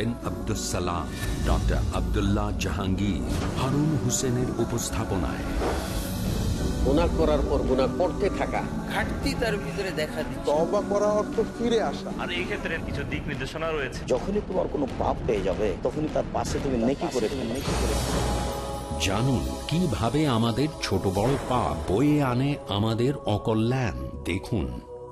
বিন Abdul Salam doctor Abdullah Jahangir Harun হোসেনের উপস্থাপনায়। করার পর গুনাহ করতে থাকা। ঘাটতি তার ভিতরে দেখা দিচ্ছে। তবা করা অর্থ ফিরে আসা। আর এই ক্ষেত্রে কিছু দিক নির্দেশনা রয়েছে। যখনই তোমার কোনো পাপ পেয়ে যাবে তখনই তার পাশে তুমি নেকি করে নেকি করে জানুন কীভাবে আমাদের ছোট বড় পাপ বয়ে আনে আমাদের অকল্যাণ? দেখুন।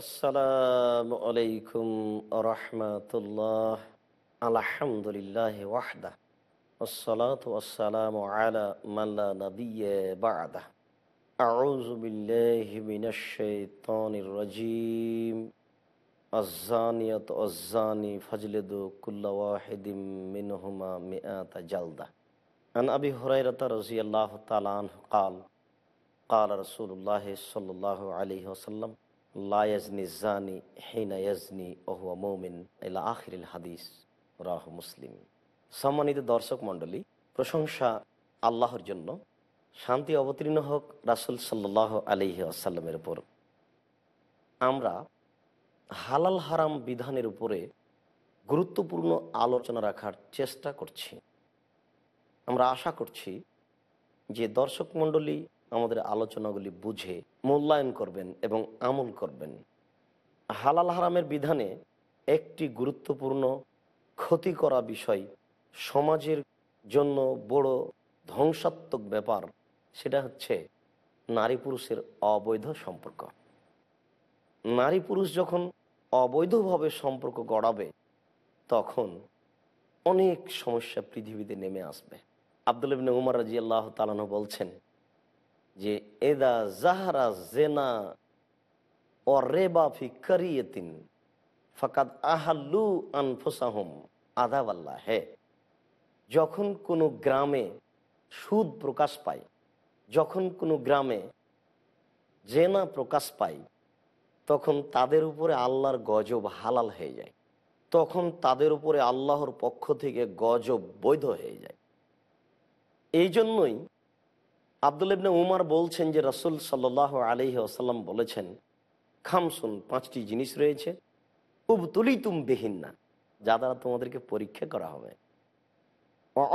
আসসালামু আলাইকুম রহমতুল্লাহ আলহামদুলিল্লাহ ওয়াহদা والصلاة والسلام على من لا نبي بعده أعوذ بالله من الشيطان الرجيم الزانية والزاني فاجلدوا كل واحد منهما مئة جلدة عن أبي هريرة رضي الله تعالى عنه قال قال رسول الله صلى الله عليه وسلم জানি হাদিস, রাহ মুসলিম। সম্মানিত দর্শক মণ্ডলী, প্রশংসা আল্লাহর জন্য, শান্তি অবতীর্ণ হোক রাসুল সাল্লাহ আলহি আসাল্লামের উপর। আমরা হালাল হারাম বিধানের উপরে গুরুত্বপূর্ণ আলোচনা রাখার চেষ্টা করছি। আমরা আশা করছি যে দর্শক মণ্ডলী আমাদের আলোচনাগুলি বুঝে মূল্যায়ন করবেন এবং আমল করবেন। হালাল হারামের বিধানে একটি গুরুত্বপূর্ণ ক্ষতি করা বিষয় সমাজের জন্য বড় ধ্বংসাত্মক ব্যাপার, সেটা হচ্ছে নারী পুরুষের অবৈধ সম্পর্ক। নারী পুরুষ যখন অবৈধভাবে সম্পর্ক গড়াবে, তখন অনেক সমস্যা পৃথিবীতে নেমে আসবে। আবদুল ইবনে উমর রাজি আল্লাহ তালানো বলছেন যে এদা জাহারা জেনা ও রেবা ফি করিয়েতিন, ফাকাদ আহাল্লু আনফুসাহম আদাবাল্লা হে। যখন কোনো গ্রামে সুদ প্রকাশ পায়, যখন কোনো গ্রামে জেনা প্রকাশ পায়, তখন তাদের উপরে আল্লাহর গজব হালাল হয়ে যায়। তখন তাদের উপরে আল্লাহর পক্ষ থেকে গজব বৈধ হয়ে যায়। এই জন্যই আবদুল ইবনে উমার বলছেন যে রসুল সাল্লাহ আলহি আসাল্লাম বলেছেন, খামসুন পাঁচটি জিনিস রয়েছে উবতুলি তুম বেহিন না যা দ্বারা তোমাদেরকে পরীক্ষা করা হবে।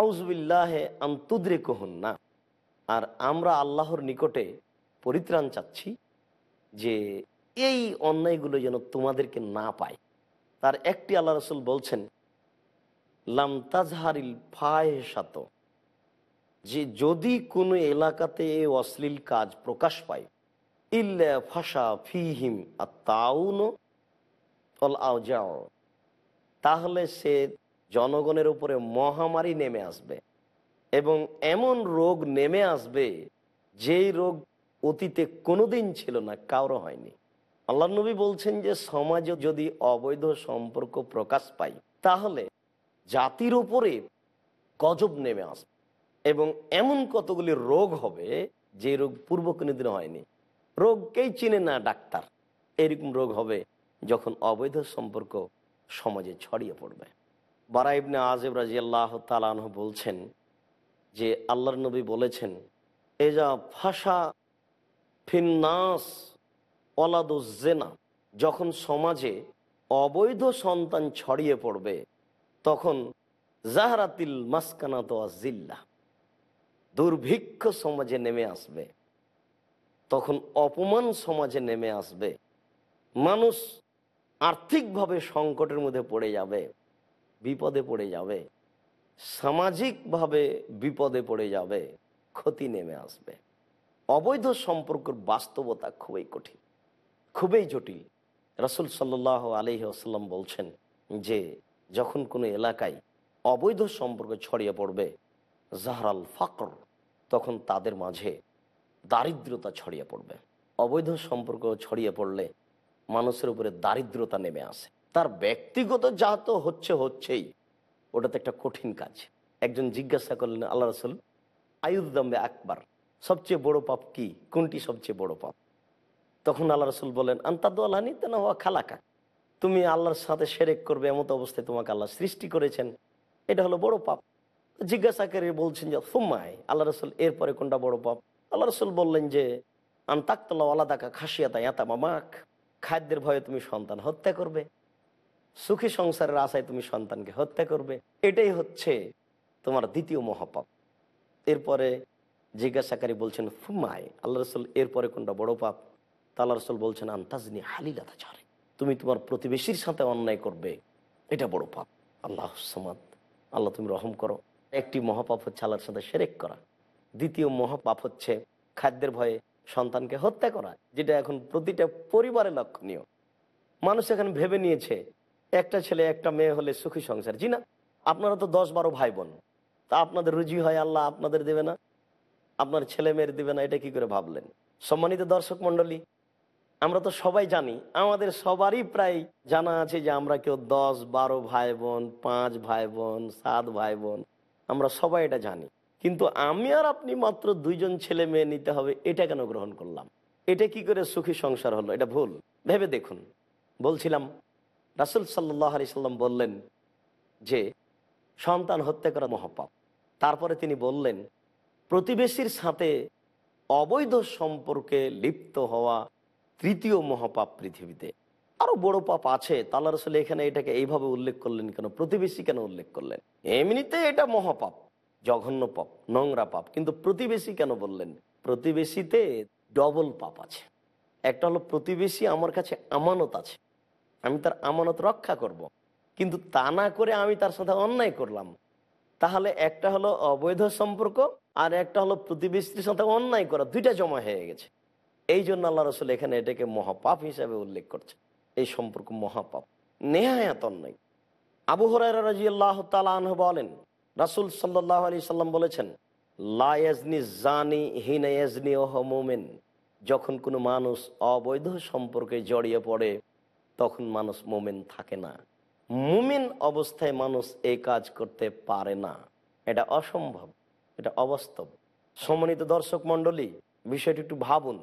অউজবিল্লাহে আন্তুদ্রে কহুন না আর আমরা আল্লাহর নিকটে পরিত্রাণ চাচ্ছি যে এই অন্যায়গুলো যেন তোমাদেরকে না পায়। তার একটি আল্লাহ রসুল বলছেন, লাম তাজহারিল ফায়সাত যে যদি কোনো এলাকাতে অশ্লীল কাজ প্রকাশ পায়, ইল্লা ফাঁসা ফিহিম আর তাউন তাহলে সে জনগণের উপরে মহামারী নেমে আসবে এবং এমন রোগ নেমে আসবে যেই রোগ অতীতে কোনোদিন ছিল না, কারও হয়নি। আল্লাহ নবী বলছেন যে, সমাজে যদি অবৈধ সম্পর্ক প্রকাশ পায়, তাহলে জাতির উপরে গজব নেমে আসবে। এবং এমন কতগুলি রোগ হবে যে রোগ পূর্ব কোনোদিন হয়নি। রোগকেই চিনে না ডাক্তার। এরকম রোগ হবে যখন অবৈধ সম্পর্ক সমাজে ছড়িয়ে পড়বে। বারা ইবনে আজেব রাজি আল্লাহ তালাহ বলছেন যে, আল্লাহর নবী বলেছেন, এজা ফাঁসা ফিন্নাস অলাদুজেনা যখন সমাজে অবৈধ সন্তান ছড়িয়ে পড়বে, তখন জাহরাতিল মাসকানাত জিল্লা দুর্ভিক্ষ সমাজে নেমে আসবে। তখন অপমান সমাজে নেমে আসবে। মানুষ আর্থিকভাবে সংকটের মধ্যে পড়ে যাবে, বিপদে পড়ে যাবে, সামাজিকভাবে বিপদে পড়ে যাবে, ক্ষতি নেমে আসবে। অবৈধ সম্পর্কের বাস্তবতা খুবই কঠিন, খুবই জটিল। রসুল সাল্লাহ আলহি আসাল্লাম বলছেন যে, যখন কোনো এলাকায় অবৈধ সম্পর্ক ছড়িয়ে পড়বে, জাহরাল ফাকর তখন তাদের মাঝে দারিদ্রতা ছড়িয়ে পড়বে। অবৈধ সম্পর্ক ছড়িয়ে পড়লে মানুষের উপরে দারিদ্রতা নেমে আসে। তার ব্যক্তিগত যা তো হচ্ছে হচ্ছেই। ওটা তো একটা কঠিন কাজ। একজন জিজ্ঞাসা করলেন, আল্লাহ রসুল আয়ুদ্দম্বে আকবার, সবচেয়ে বড় পাপ কি? কোনটি সবচেয়ে বড় পাপ? তখন আল্লাহ রসুল বলেন আন্তাদ আল্লাহ নিতে না হওয়া খালাকা। তুমি আল্লাহর সাথে সেরেক করবে এমত অবস্থায় তোমাকে আল্লাহ সৃষ্টি করেছেন। এটা হলো বড় পাপ। জিজ্ঞাসাকারী বলছেন যে ফুম্মায় আল্লাহ রসুল, এরপরে কোনটা বড় পাপ? আল্লাহ রসুল বললেন যে আন্তাক্তলা আলাদাকা খাসিয়াতা ইয়াতা মামাক খাদ্যের ভয়ে তুমি সন্তান হত্যা করবে, সুখী সংসারের আশায় তুমি সন্তানকে হত্যা করবে, এটাই হচ্ছে তোমার দ্বিতীয় মহাপাপ। এরপরে জিজ্ঞাসাকারী বলছেন ফুমায় আল্লাহ রসুল, এরপরে কোনটা বড় পাপ? তা আল্লাহ রসুল বলছেন আন্তাজনি হালিলাতা ছাড়ে তুমি তোমার প্রতিবেশীর সাথে অন্যায় করবে, এটা বড় পাপ। আল্লাহ সমাদ, আল্লাহ তুমি রহম করো। একটি মহাপাপ হচ্ছে আল্লাহর সাথে সেরেক করা। দ্বিতীয় মহাপাপ হচ্ছে খাদ্যের ভয়ে সন্তানকে হত্যা করা, যেটা এখন প্রতিটা পরিবারে লক্ষণীয়। মানুষ এখন ভেবে নিয়েছে, একটা ছেলে, একটা মেয়ে হলে সুখী সংসার। জি না, আপনারা তো দশ বারো ভাই বোন তা আপনাদের রুজি হয় আল্লাহ আপনাদের দেবে না, আপনার ছেলে মেয়ের দেবে না, এটা কি করে ভাবলেন? সম্মানিত দর্শক মন্ডলী আমরা তো সবাই জানি, আমাদের সবারই প্রায় জানা আছে যে আমরা কেউ দশ বারো ভাই বোন পাঁচ ভাই বোন সাত ভাই বোন আমরা সবাই এটা জানি। কিন্তু আমি আর আপনি মাত্র দুইজন ছেলে মেয়ে নিতে হবে, এটা কেন গ্রহণ করলাম? এটা কি করে সুখী সংসার হলো? এটা ভুল। ভেবে দেখুন। বলছিলাম, রাসুল সাল্লাহ আলি সাল্লাম বললেন যে, সন্তান হত্যা করা মহাপাপ। তারপরে তিনি বললেন, প্রতিবেশীর সাথে অবৈধ সম্পর্কে লিপ্ত হওয়া তৃতীয় মহাপাপ পৃথিবীতে। আরও বড় পাপ আছে। তাল্লা রসুল এখানে এটাকে এইভাবে উল্লেখ করলেন কেন? প্রতিবেশী কেন উল্লেখ করলেন? এমনিতে এটা মহাপাপ, জঘন্য পাপ, নোংরা পাপ। কিন্তু প্রতিবেশী কেন বললেন? প্রতিবেশীতে ডবল পাপ আছে। একটা হলো প্রতিবেশী আমার কাছে আমানত আছে, আমি তার আমানত রক্ষা করব। কিন্তু তা না করে আমি তার সাথে অন্যায় করলাম। তাহলে একটা হলো অবৈধ সম্পর্ক আর একটা হলো প্রতিবেশীর সাথে অন্যায় করা, দুইটা জমা হয়ে গেছে। এই জন্য আল্লাহ রসুল এখানে এটাকে মহাপাপ হিসাবে উল্লেখ করছে এই সম্পর্ক মহাপাপ। নেহায়াত অন্যায়। আবু হরাই রাজি আল্লাহ তালাহ বলেন, রাসুল সাল্লাহ আলি সাল্লাম বলেছেন লায়াজনি জানি হিনাজনি ওহ মোমেন। যখন কোনো মানুষ অবৈধ সম্পর্কে জড়িয়ে পড়ে, তখন মানুষ মোমেন থাকে না। মুমিন অবস্থায় মানুষ এই কাজ করতে পারে না। এটা অসম্ভব, এটা অবাস্তব। সম্মানিত দর্শক মণ্ডলী, বিষয়টি একটু ভাবুন,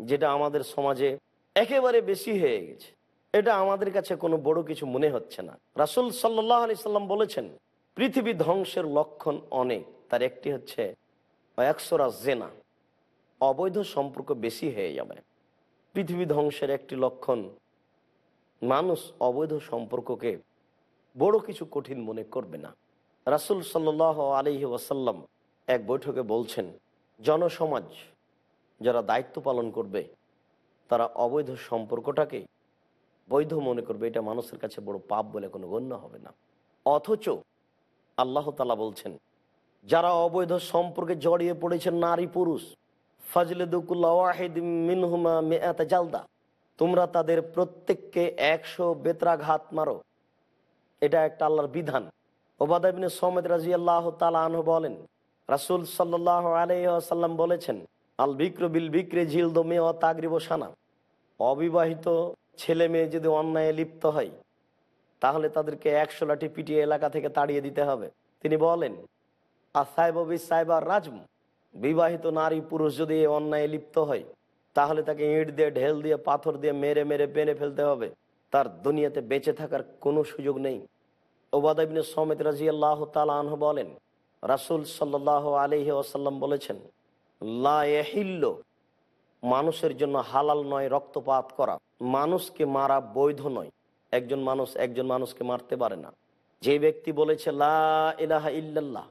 যেটা আমাদের সমাজে একেবারে বেশি হয়ে গেছে। এটা আমাদের কাছে কোনো বড় কিছু মনে হচ্ছে না। রাসুল সাল্লাহ আলি সাল্লাম বলেছেন, পৃথিবী ধ্বংসের লক্ষণ অনেক, তার একটি হচ্ছে জেনা, অবৈধ সম্পর্ক বেশি হয়ে যাবে। পৃথিবী ধ্বংসের একটি লক্ষণ, মানুষ অবৈধ সম্পর্ককে বড় কিছু কঠিন মনে করবে না। রাসুল সাল্ল আলহি ওয়াসাল্লাম এক বৈঠকে বলছেন, জনসমাজ যারা দায়িত্ব পালন করবে, তারা অবৈধ সম্পর্কটাকে বৈধ মনে করবে, এটা মানুষের কাছে বড় পাপ বলে কোনো গণ্য হবে না। অথচ আল্লাহ তালা বলছেন, যারা অবৈধ সম্পর্কে জড়িয়ে পড়েছেন নারী পুরুষ জালদা, তোমরা তাদের প্রত্যেককে একশো বেত্রাঘাত মারো। এটা একটা আল্লাহর বিধান। ওবাদাবিন সমেদ রাজি আল্লাহ তালাহ বলেন, রাসুল সাল্লাহ আলাইসাল্লাম বলেছেন, আল বিক্র বিল বিক্রে ঝিল দো মেয়ে তাগরিব সানা। অবিবাহিত ছেলে মেয়ে যদি অন্যায় লিপ্ত হয়, তাহলে তাদেরকে একশো লাঠি পিটিয়ে এলাকা থেকে তাড়িয়ে দিতে হবে। তিনি বলেন আর সাহেব সাহেবার রাজম, বিবাহিত নারী পুরুষ যদি এই অন্যায় লিপ্ত হয়, তাহলে তাকে ইঁট দিয়ে, ঢেল দিয়ে, পাথর দিয়ে মেরে মেরে পেনে ফেলতে হবে। তার দুনিয়াতে বেঁচে থাকার কোনো সুযোগ নেই। ওবাদাবিন সমেত রাজি আল্লাহ তালাহ বলেন, রাসুল সাল্লাহ আলহি আসাল্লাম বলেছেন লাহিল্ল মানুষের জন্য হালাল নয় রক্তপাত করা। মানুষকে মারা বৈধ নয়। একজন মানুষ একজন মানুষকে মারতে পারে না। যে ব্যক্তি বলেছে, লা ইল্লাল্লাহ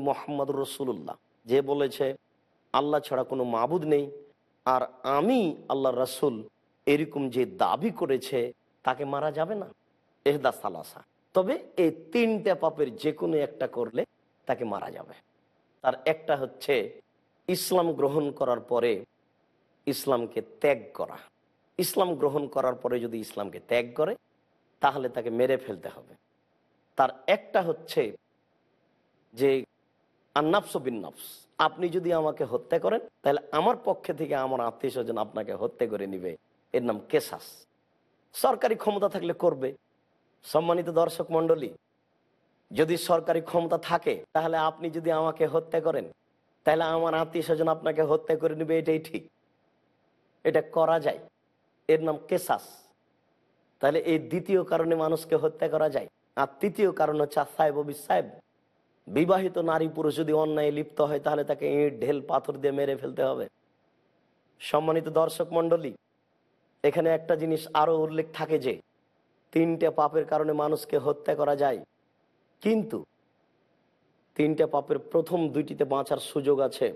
মোহাম্মদ রসুল্লাহ যে বলেছে, আল্লাহ ছাড়া কোনো মাবুদ নেই। আর আমি, আল্লাহ রসুল, এরকম যে দাবি করেছে, তাকে মারা যাবে না। এহদা সালাসা। তবে এই তিনটা পাপের যে কোনো একটা করলে তাকে মারা যাবে। তার একটা হচ্ছে, ইসলাম গ্রহণ করার পরে ইসলামকে ত্যাগ করা। ইসলাম গ্রহণ করার পরে যদি ইসলামকে ত্যাগ করে, তাহলে তাকে মেরে ফেলতে হবে। তার একটা হচ্ছে যে, আন্নাফস বিন্নাফস, আপনি যদি আমাকে হত্যা করেন, তাহলে আমার পক্ষে থেকে আমার আত্মীয় স্বজন আপনাকে হত্যা করে নিবে। এর নাম কেসাস। সরকারি ক্ষমতা থাকলে করবে। সম্মানিত দর্শক মণ্ডলী, যদি সরকারি ক্ষমতা থাকে, তাহলে আপনি যদি আমাকে হত্যা করেন, তাহলে আমার আত্মীয় স্বজন আপনাকে হত্যা করে নেবে, এটাই ঠিক। এটা করা যায়। এর নাম কেসাস। তাহলে এই দ্বিতীয় কারণে মানুষকে হত্যা করা যায়। আর তৃতীয় কারণ হচ্ছে সাহেব অবি সাহেব বিবাহিত নারী পুরুষ যদি অন্যায় লিপ্ত হয়, তাহলে তাকে ইট, ঢেল, পাথর দিয়ে মেরে ফেলতে হবে। সম্মানিত দর্শক মন্ডলী এখানে একটা জিনিস আরও উল্লেখ থাকে যে, তিনটে পাপের কারণে মানুষকে হত্যা করা যায়। কিন্তু তিনটে পাপের প্রথম দুইটিতে বাঁচার সুযোগ আছে,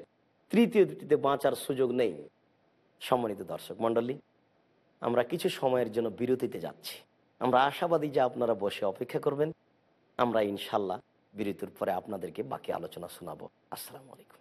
তৃতীয় দুটিতে বাঁচার সুযোগ নেই। সম্মানিত দর্শক মন্ডলী আমরা কিছু সময়ের জন্য বিরতিতে যাচ্ছি। আমরা আশাবাদী যে আপনারা বসে অপেক্ষা করবেন। আমরা ইনশাল্লাহ বিরতির পরে আপনাদেরকে বাকি আলোচনা শোনাবো। আসসালামু আলাইকুম।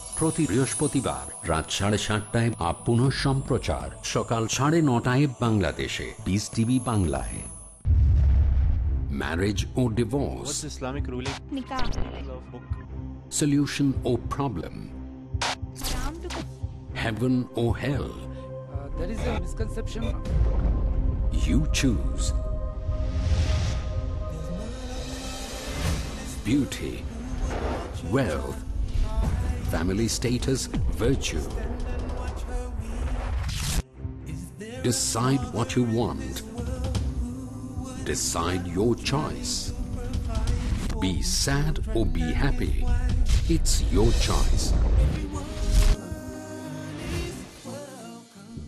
প্রতি বৃহস্পতিবার রাত সাড়ে সাতটায় আপন সম্প্রচার সকাল সাড়ে নটায় বাংলাদেশে। বিস টিভি বাংলায়। ম্যারেজ ও ডিভোর্স ইসলামিক রুলিং সলিউশন ও প্রবলেম heaven ও hell? You choose beauty a family status virtue decide what you want decide your choice Be sad or be happy. It's your choice.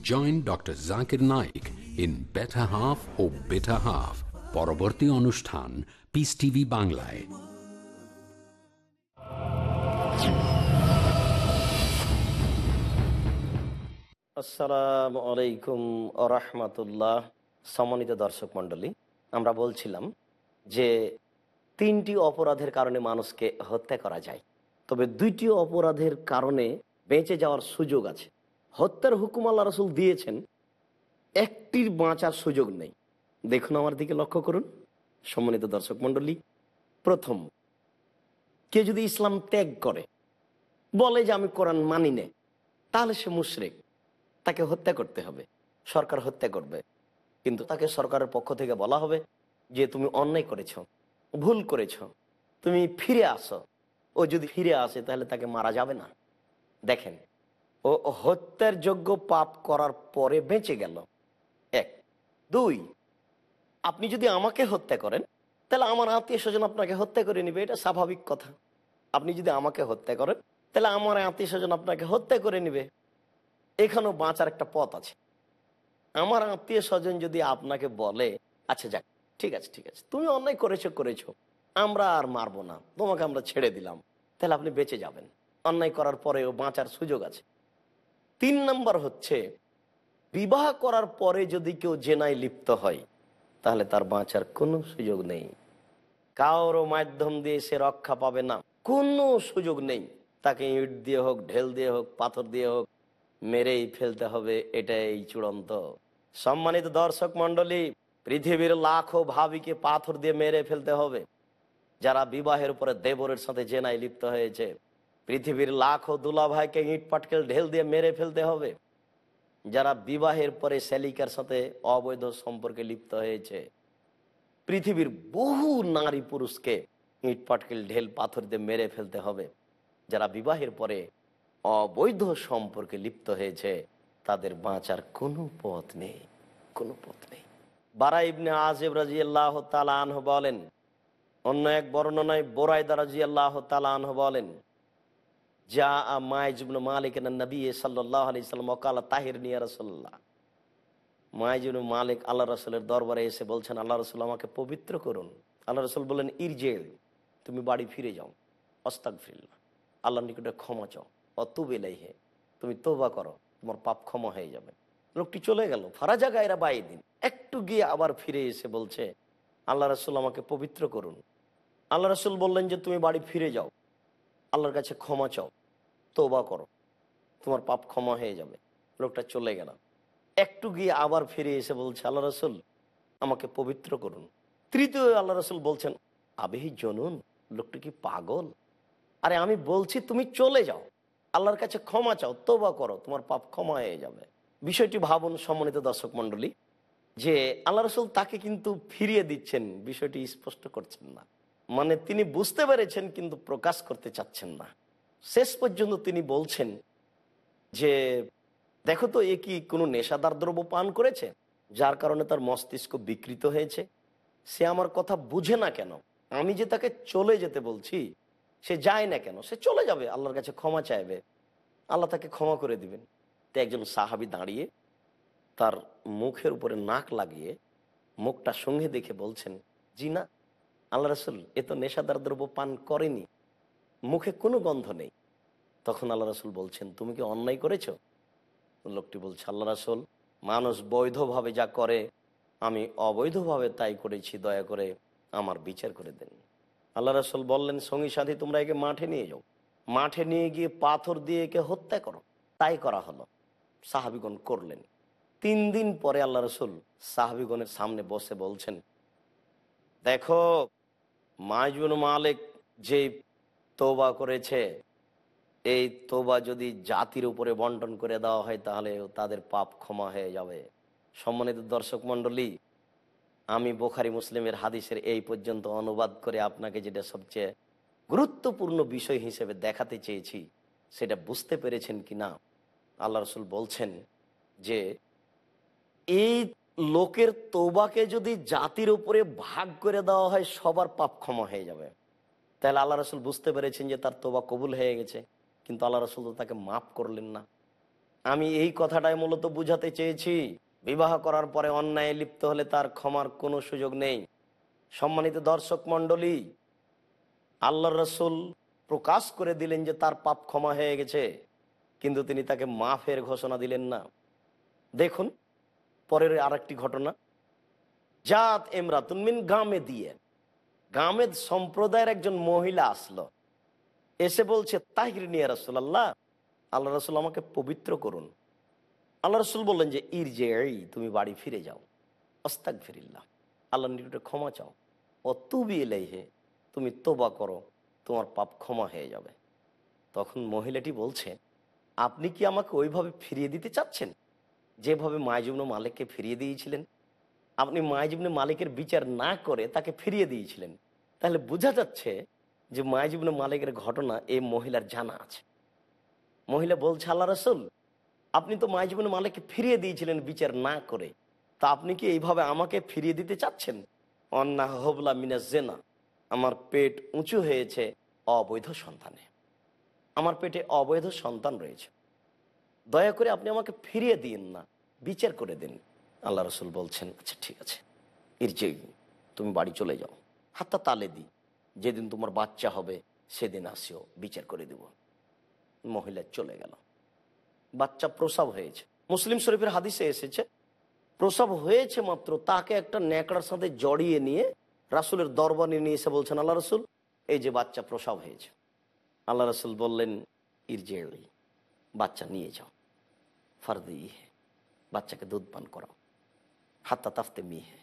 Join Dr. Zakir Naik in Better Half or Bitter Half. পরবর্তী অনুষ্ঠান piece TV বাংলায় আসসালামু আলাইকুম আরহামতুল্লাহ সম্মানিত দর্শক মণ্ডলী। আমরা বলছিলাম যে তিনটি অপরাধের কারণে মানুষকে হত্যা করা যায়। তবে দুইটি অপরাধের কারণে বেঁচে যাওয়ার সুযোগ আছে। হত্যার হুকুম আল্লাহ রসুল দিয়েছেন, একটির বাঁচার সুযোগ নেই। দেখুন আমার দিকে লক্ষ্য করুন। সম্মানিত দর্শক মণ্ডলী, প্রথম কে যদি ইসলাম ত্যাগ করে, বলে যে আমি কোরআন মানি নে, তাহলে সে মুশরেক। তাকে হত্যা করতে হবে। সরকার হত্যা করবে। কিন্তু তাকে সরকারের পক্ষ থেকে বলা হবে যে, তুমি অন্যায় করেছ, ভুল করেছ, তুমি ফিরে আসো। ও যদি ফিরে আসে, তাহলে তাকে মারা যাবে না। দেখেন, ও হত্যার যোগ্য পাপ করার পরে বেঁচে গেল। এক। দুই, আপনি যদি আমাকে হত্যা করেন, তাহলে আমার আত্মীয় স্বজন আপনাকে হত্যা করে নেবে, এটা স্বাভাবিক কথা। আপনি যদি আমাকে হত্যা করেন, তাহলে আমার আত্মীয় স্বজন আপনাকে হত্যা করে নেবে। এখানেও বাঁচার একটা পথ আছে। আমার আত্মীয় স্বজন যদি আপনাকে বলে আচ্ছা যাক, ঠিক আছে ঠিক আছে, তুমি অন্যায় করেছ করেছ, আমরা আর মারবো না, তোমাকে আমরা ছেড়ে দিলাম, তাহলে আপনি বেঁচে যাবেন। অন্যায় করার পরেও বাঁচার সুযোগ আছে। তিন নম্বর হচ্ছে, বিবাহ করার পরে যদি কেউ জেনায় লিপ্ত হয়, তাহলে তার বাঁচার কোনো সুযোগ নেই। কারও মাধ্যম দিয়ে সে রক্ষা পাবে না, কোনো সুযোগ নেই। তাকে ইট দিয়ে হোক, ঢেল দিয়ে হোক, পাথর দিয়ে হোক মেরেই ফেলতে হবে, এটাই চূড়ান্ত। সম্মানিত দর্শক মন্ডলী পৃথিবীর লাখো ভাবিকে পাথর দিয়ে মেরে ফেলতে হবে, যারা বিবাহের পরে দেবরের সাথে জেনায় লিপ্ত হয়েছে। পৃথিবীর লাখো দুলাভাইকে ইট পাটকেল ঢেল দিয়ে মেরে ফেলতে হবে, যারা বিবাহের পরে শ্যালিকার সাথে অবৈধ সম্পর্কে লিপ্ত হয়েছে। পৃথিবীর বহু নারী পুরুষকে ইট পাটকেল ঢেল পাথর দিয়ে মেরে ফেলতে হবে, যারা বিবাহের পরে অবৈধ সম্পর্কে লিপ্ত হয়েছে। তাদের বাঁচার কোনো পথ নেই, কোনো পথ নেই। বারা ইবনে আজেব রাজি আল্লাহ তালাহ বলেন, অন্য এক বর্ণনায় বোরাইদা রাজি আল্লাহ তালাহ বলেন যা মাইজুবন মালিক নবী সাল্লাহ আলি সাল্লাম অকাল তাহির নিয়া রসল্লাহ মাইজুন মালিক আল্লাহ রসুলের দরবারে এসে বলছেন, আল্লাহ রসুল আমাকে পবিত্র করুন। আল্লাহ রসুল বলেন ইরজেল, তুমি বাড়ি ফিরে যাও অস্তাক ফিরল্লা আল্লাহর নিকটে ক্ষমা চাও। অতুবেলাই হে তুমি তোবা করো, তোমার পাপ ক্ষমা হয়ে যাবে। লোকটি চলে গেল ফারা জায়গায় এরা বাই দিন একটু গিয়ে আবার ফিরে এসে বলছে, আল্লাহ রসুল আমাকে পবিত্র করুন। আল্লাহ রসুল বললেন যে, তুমি বাড়ি ফিরে যাও, আল্লাহর কাছে ক্ষমা চাও তোবা করো, তোমার পাপ ক্ষমা হয়ে যাবে। লোকটা চলে গেল, একটু গিয়ে আবার ফিরে এসে বলছে, আল্লাহ রসুল আমাকে পবিত্র করুন। তৃতীয় আল্লাহ রসুল বলছেন, আবেহি জনুন, লোকটি কি পাগল? আরে আমি বলছি, তুমি চলে যাও। আল্লাহর কাছে ক্ষমা চাও তোবা করো, তোমার পাপ ক্ষমা হয়ে যাবে। বিষয়টি ভাবুন সম্মানিত দর্শক মন্ডলী যে আল্লাহ রসুল তাকে কিন্তু ফিরিয়ে দিচ্ছেন, বিষয়টি স্পষ্ট করছেন না। মানে তিনি বুঝতে পেরেছেন, কিন্তু প্রকাশ করতে চাচ্ছেন না। শেষ পর্যন্ত তিনি বলছেন যে, দেখো তো, এ কি কোনো নেশাদার দ্রব্য পান করেছে? যার কারণে তার মস্তিষ্ক বিকৃত হয়েছে। সে আমার কথা বুঝে না কেন? আমি যে তাকে চলে যেতে বলছি সে যায় না কেন? সে চলে যাবে, আল্লাহর কাছে ক্ষমা চাইবে। আল্লাহ তাকে ক্ষমা করে দিবেন। তো একজন সাহাবি দাঁড়িয়ে তার মুখের উপরে নাক লাগিয়ে মুখটা সঙ্গে দেখে বলছেন, জি না, আল্লাহ রসুল, এ তো নেশাদার দ্রব্য পান করেনি, মুখে কোনো গন্ধ নেই। তখন আল্লাহ রসুল বলছেন, তুমি কি অন্যায় করেছ? লোকটি বলছে, আল্লাহ রসুল, মানুষ বৈধভাবে যা করে, আমি অবৈধভাবে তাই করেছি, দয়া করে আমার বিচার করে দেন। আল্লাহ রসুল বললেন, সঙ্গী সাথী, তোমরা একে মাঠে নিয়ে যাও। মাঠে নিয়ে গিয়ে পাথর দিয়ে একে হত্যা করো। তাই করা হলো। সাহাবিগণ করলেন। তিন দিন পরে আল্লাহ রসুল সাহাবিগণের সামনে বসে বলছেন, দেখো মাইজুন মালিক যে তোবা করেছে, এই তোবা যদি জাতির উপরে বন্টন করে দেওয়া হয়, তাহলে তাদের পাপ ক্ষমা হয়ে যাবে। সম্মানিত দর্শক মন্ডলী আমি বোখারি মুসলিমের হাদিসের এই পর্যন্ত অনুবাদ করে আপনাকে যেটা সবচেয়ে গুরুত্বপূর্ণ বিষয় হিসেবে দেখাতে চেয়েছি, সেটা বুঝতে পেরেছেন কি না? আল্লাহ রসুল বলছেন যে, এই লোকের তোবাকে যদি জাতির উপরে ভাগ করে দেওয়া হয়, সবার পাপ ক্ষমা হয়ে যাবে। তাহলে আল্লাহ রসুল বুঝতে পেরেছেন যে তার তোবা কবুল হয়ে গেছে, কিন্তু আল্লাহ রসুল তাকে মাফ করলেন না। আমি এই কথাটাই মূলত বুঝাতে চেয়েছি বিবাহ করার পরে অন্যায় লিপ্ত হলে তার ক্ষমার কোনো সুযোগ নেই। সম্মানিত দর্শক মণ্ডলী আল্লাহ রসুল প্রকাশ করে দিলেন যে তার পাপ ক্ষমা হয়ে গেছে, কিন্তু তিনি তাকে মাফের ঘোষণা দিলেন না। দেখুন, পরের আরেকটি ঘটনা। জাত এমরাতুন মিন গামে দিয়ে গামেদ সম্প্রদায়ের একজন মহিলা আসলো। এসে বলছে, তাহির নিয়ে রাসুল্লাহ আল্লাহ রসুল আমাকে পবিত্র করুন। আল্লাহ রসুল বললেন যে ইর যে তুমি বাড়ি ফিরে যাও। অস্তাক ফিরিল্লাহ আল্লাহ নিকটে ক্ষমা চাও। ও তুবি এলাই হে তুমি তোবা করো, তোমার পাপ ক্ষমা হয়ে যাবে। তখন মহিলাটি বলছে, আপনি কি আমাকে ওইভাবে ফিরিয়ে দিতে চাচ্ছেন? যেভাবে মায়জুবন মালিককে ফিরিয়ে দিয়েছিলেন? আপনি মায়জুবনে মালিকের বিচার না করে তাকে ফিরিয়ে দিয়েছিলেন। তাহলে বোঝা যাচ্ছে যে মায়জুবনে মালিকের ঘটনা এই মহিলার জানা আছে। মহিলা বলছে, আল্লাহ রসুল আপনি তো মায়জুবনে মালিককে ফিরিয়ে দিয়েছিলেন বিচার না করে। তা আপনি কি এইভাবে আমাকে ফিরিয়ে দিতে চাচ্ছেন? অন্না হবলা মিনা জেনা। আমার পেট উঁচু হয়েছে অবৈধ সন্তানে। আমার পেটে অবৈধ সন্তান রয়েছে। দয়া করে আপনি আমাকে ফিরিয়ে দিন না, বিচার করে দিন। আল্লাহ রসুল বলছেন আচ্ছা ঠিক আছে। ইরজে, তুমি বাড়ি চলে যাও। হাতটা তালে দি। যেদিন তোমার বাচ্চা হবে, সেদিন আসিও, বিচার করে দেব। মহিলা চলে গেল। বাচ্চা প্রসব হয়েছে। মুসলিম শরীফের হাদিসে এসেছে, প্রসব হয়েছে মাত্র তাকে একটা ন্যাকড়ার সাথে জড়িয়ে নিয়ে রাসুলের দরবারে নিয়ে এসে বলছেন, আল্লাহ রসুল, এই যে বাচ্চা প্রসব হয়েছে। আল্লাহ রসুল বললেন ইরজে বাচ্চা নিয়ে যাও, ফারদি ইহে, বাচ্চাকে দুধ পান করাও, হাত্তা তাফতে মিহে,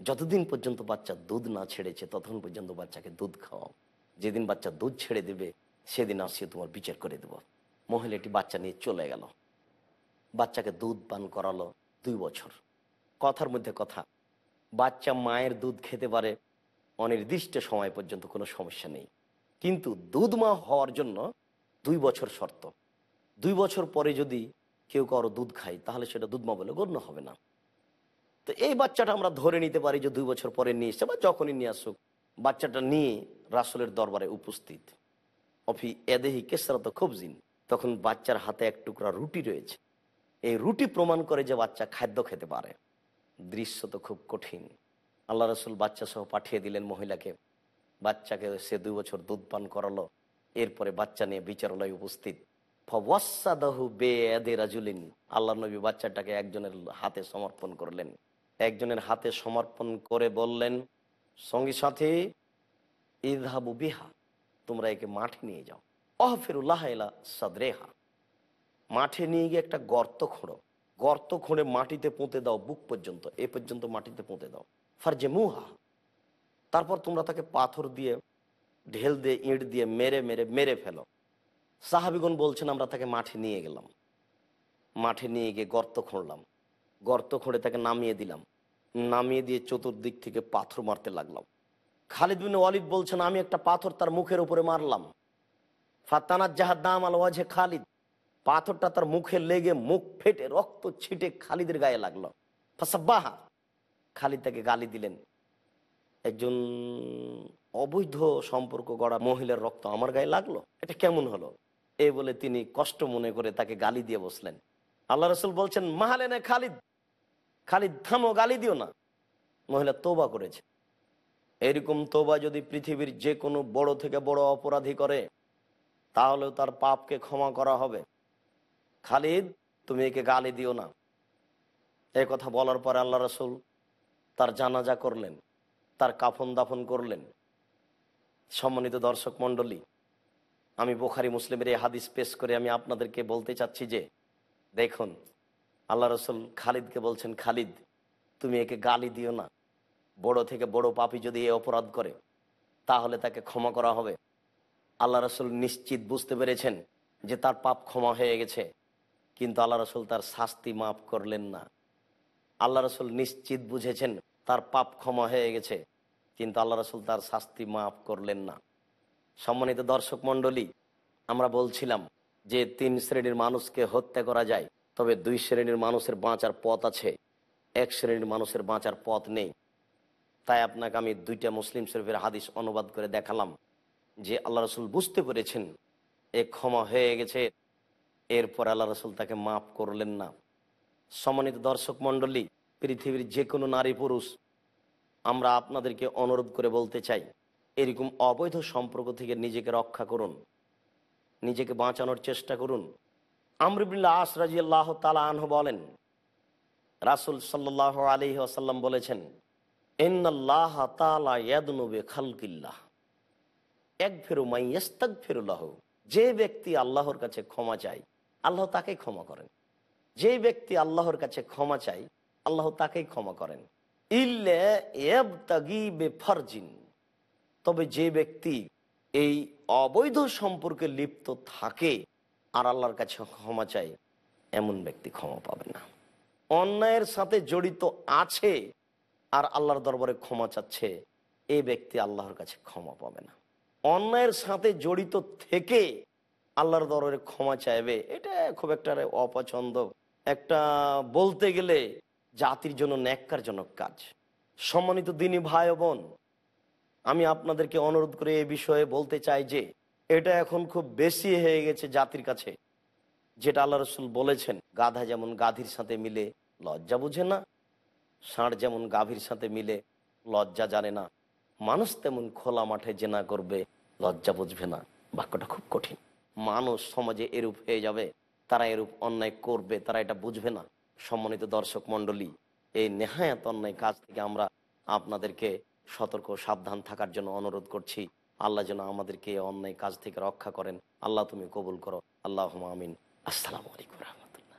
যতদিন পর্যন্ত বাচ্চা দুধ না ছেড়েছে ততদিন পর্যন্ত বাচ্চাকে দুধ খাওয়াও, যেদিন বাচ্চা দুধ ছেড়ে দেবে, সেদিন আসিয়ে তোমার বিচার করে দেব। মহিলাটি বাচ্চা নিয়ে চলে গেল। বাচ্চাকে দুধ পান করালো দুই বছর। কথার মধ্যে কথা, বাচ্চা মায়ের দুধ খেতে পারে, অনির্দিষ্ট সময় পর্যন্ত কোনো সমস্যা নেই। কিন্তু দুধ মা হওয়ার জন্য দুই বছর শর্ত। দুই বছর পরে যদি কেউ কারও দুধ খায়, তাহলে সেটা দুধ মা বলে গণ্য হবে না। তো এই বাচ্চাটা আমরা ধরে নিতে পারি যে দুই বছর পরে নিয়ে এসছে বা যখনই নিয়ে আসুক, বাচ্চাটা নিয়ে রাসুলের দরবারে উপস্থিত। অফি এদেহি কেসরা তো খুব খুবজিন। তখন বাচ্চার হাতে এক টুকরা রুটি রয়েছে। এই রুটি প্রমাণ করে যে বাচ্চা খাদ্য খেতে পারে। দৃশ্য তো খুব কঠিন। আল্লাহ রসুল বাচ্চা সহ পাঠিয়ে দিলেন মহিলাকে। বাচ্চাকে সে দুই বছর দুধ পান করালো। এরপরে বাচ্চা নিয়ে বিচারালয় উপস্থিত। রাজুলিন। আল্লাহ নবী বাচ্চাটাকে একজনের হাতে সমর্পণ করলেন। একজনের হাতে সমর্পণ করে বললেন, সঙ্গে সাথে ইদহাবু বিহা, তোমরা একে মাঠে নিয়ে যাও। অহফিরুল্লাহ সাদরেহা। মাঠে নিয়ে গিয়ে একটা গর্ত খোঁড়ো। গর্ত খুঁড়ে মাটিতে পুঁতে দাও বুক পর্যন্ত, এ পর্যন্ত মাটিতে পুঁতে দাও। ফারজে মুহা। তারপর তোমরা তাকে পাথর দিয়ে, ঢেল দিয়ে, ইঁট দিয়ে মেরে মেরে মেরে ফেলো। সাহাবিগুন বলছেন, আমরা তাকে মাঠে নিয়ে গেলাম। মাঠে নিয়ে গিয়ে গর্ত খুঁড়লাম। গর্ত খুঁড়ে তাকে নামিয়ে দিলাম। নামিয়ে দিয়ে চতুর্দিক থেকে পাথর মারতে লাগলাম। খালিদ বিন ওয়ালিদ বলছেন, আমি একটা পাথর তার মুখের উপরে মারলাম। ফাতানার জাহাদ দাম আল ওয়াজে খালিদ। পাথরটা তার মুখে লেগে মুখ ফেটে, রক্ত ছিটে খালিদের গায়ে লাগল। ফাসাব্বাহা। খালিদ তাকে গালি দিলেন। একজন অবৈধ সম্পর্ক গড়া মহিলার রক্ত আমার গায়ে লাগল? এটা কেমন হলো? এ বলে তিনি কষ্ট মনে করে তাকে গালি দিয়ে বসলেন। আল্লাহ রসুল বলছেন মাহালেনে খালিদ। খালিদ, থামো, গালি দিও না। মহিলা তোবা করেছে। এরকম তোবা যদি পৃথিবীর যে কোনো বড় থেকে বড় অপরাধী করে তাহলেও তার পাপকে ক্ষমা করা হবে। খালিদ, তুমি একে গালি দিও না। এই কথা বলার পরে আল্লাহ রসুল তার জানাজা করলেন, তার কাফন দাফন করলেন। সম্মানিত দর্শক মণ্ডলী, আমি বোখারি মুসলিমের এই হাদিস পেশ করে আমি আপনাদেরকে বলতে চাচ্ছি যে, দেখুন, আল্লাহ রসুল খালিদকে বলছেন, খালিদ, তুমি একে গালি দিও না। বড় থেকে বড় পাপি যদি এ অপরাধ করে, তাহলে তাকে ক্ষমা করা হবে। আল্লাহ রসুল নিশ্চিত বুঝতে পেরেছেন যে তার পাপ ক্ষমা হয়ে গেছে। কিন্তু আল্লাহ রসুল তার শাস্তি মাফ করলেন না। আল্লাহ রসুল নিশ্চিত বুঝেছেন তার পাপ ক্ষমা হয়ে গেছে, কিন্তু আল্লাহ রসুল তার শাস্তি মাফ করলেন না। সম্মানিত দর্শক মণ্ডলী, আমরা বলছিলাম যে তিন শ্রেণির মানুষকে হত্যা করা যায়, তবে দুই শ্রেণির মানুষের বাঁচার পথ আছে, এক শ্রেণির মানুষের বাঁচার পথ নেই। তাই আপনাকে আমি দুইটা মুসলিম শরীফের হাদিস অনুবাদ করে দেখালাম। যে আল্লাহ রসুল বুঝতে পেরেছেন এ ক্ষমা হয়ে গেছে, এরপর আল্লাহ রসুল তাকে মাফ করলেন না। সম্মানিত দর্শক মণ্ডলী, পৃথিবীর যে কোনো নারী পুরুষ, আমরা আপনাদেরকে অনুরোধ করে বলতে চাই, এরকম অবৈধ সম্পর্ক থেকে নিজেকে রক্ষা করুন, নিজেকে বাঁচানোর চেষ্টা করুন। আমরিবুল্লাহ আস রাজি আল্লাহ তালা আনহ বলেন, রাসুল সাল্লাহ আলী আসাল্লাম বলেছেন এন্নাল্লাহ তালা খালকিল্লাহ এক ফেরু মাইয়াস্তাক ফেরুল্লাহ যে ব্যক্তি আল্লাহর কাছে ক্ষমা চায়, আল্লাহ তাকে ক্ষমা করেন। যে ব্যক্তি আল্লাহর কাছে ক্ষমা চায়, আল্লাহ তাকেই ক্ষমা করেন। ইল্লে ফারজিন তবে যে ব্যক্তি এই অবৈধ সম্পর্কে লিপ্ত থাকে আর আল্লাহর কাছে ক্ষমা চায়, এমন ব্যক্তি ক্ষমা পাবে না। অন্যায়ের সাথে জড়িত আছে আর আল্লাহর দরবারে ক্ষমা চাচ্ছে, এ ব্যক্তি আল্লাহর কাছে ক্ষমা পাবে না। অন্যায়ের সাথে জড়িত থেকে আল্লাহর দরবারে ক্ষমা চাইবে, এটা খুব একটা অপছন্দ। একটা বলতে গেলে জাতির জন্য ন্যাক্কারজনক কাজ। সম্মানিত দিনী ভাই বোন, আমি আপনাদেরকে অনুরোধ করে এ বিষয়ে বলতে চাই যে, এটা এখন খুব বেশি হয়ে গেছে জাতির কাছে, যেটা আল্লাহ রসুল বলেছেন, গাধা যেমন গাধীর সাথে মিলে লজ্জা বুঝে না, ষাঁড় যেমন গাভীর সাথে মিলে লজ্জা জানে না, মানুষ তেমন খোলা মাঠে জেনা করবে লজ্জা বুঝবে না, বাক্যটা খুব কঠিন। মানুষ সমাজে এরূপ হয়ে যাবে, তারা এরূপ অন্যায় করবে, তারা এটা বুঝবে না। সম্মানিত দর্শক মণ্ডলী, এই নেহায়াত অন্যায় কাজ থেকে আমরা আপনাদেরকে সতর্ক, সাবধান থাকার জন্য অনুরোধ করছি। আল্লাহ যেন আমাদেরকে এই অন্যায় কাজ থেকে রক্ষা করেন। আল্লাহ তুমি কবুল করো। আল্লাহ আমিন। আসসালামু আলাইকুম রহমতুল্লাহ।